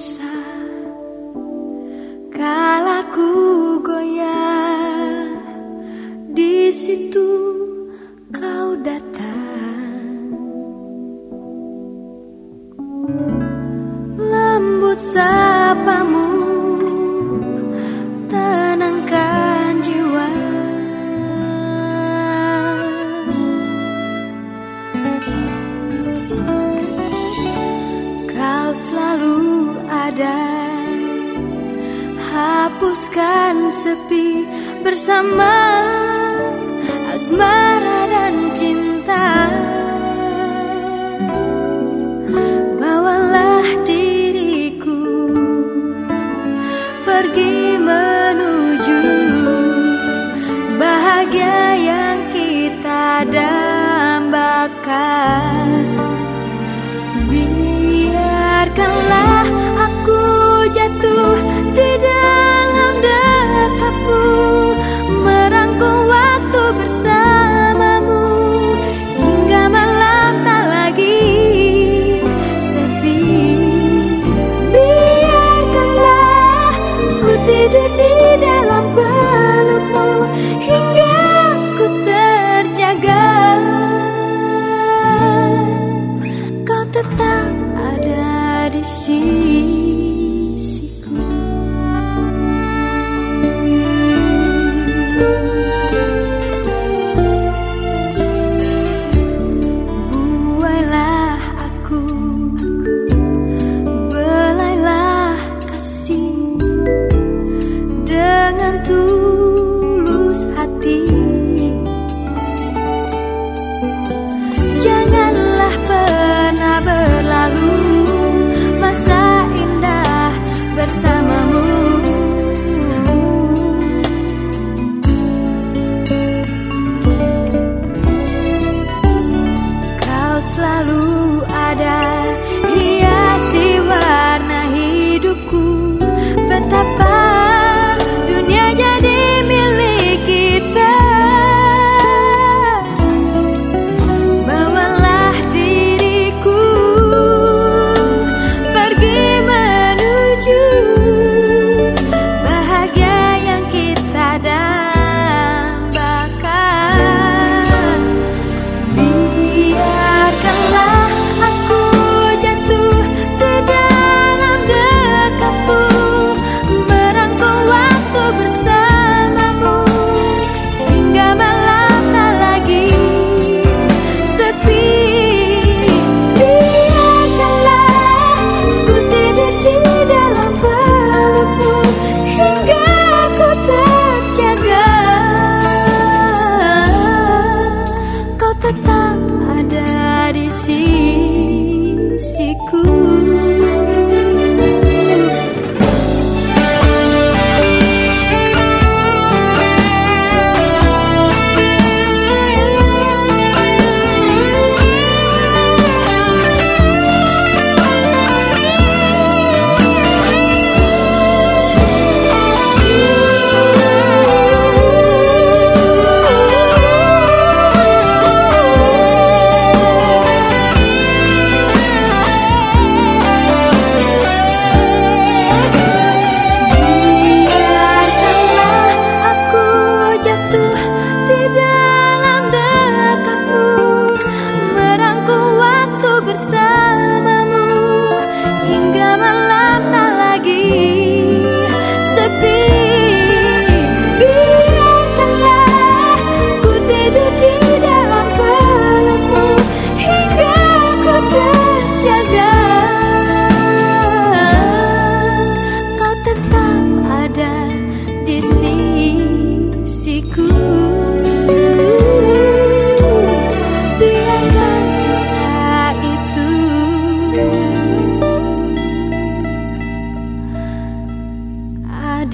bisa kala ku goyah. Di situ kau datang. Lembut sapamu selalu ada. Hapuskan sepi bersama asmara dan tetap ada di sini.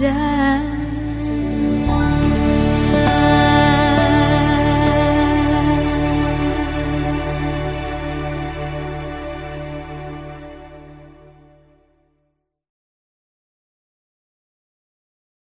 的。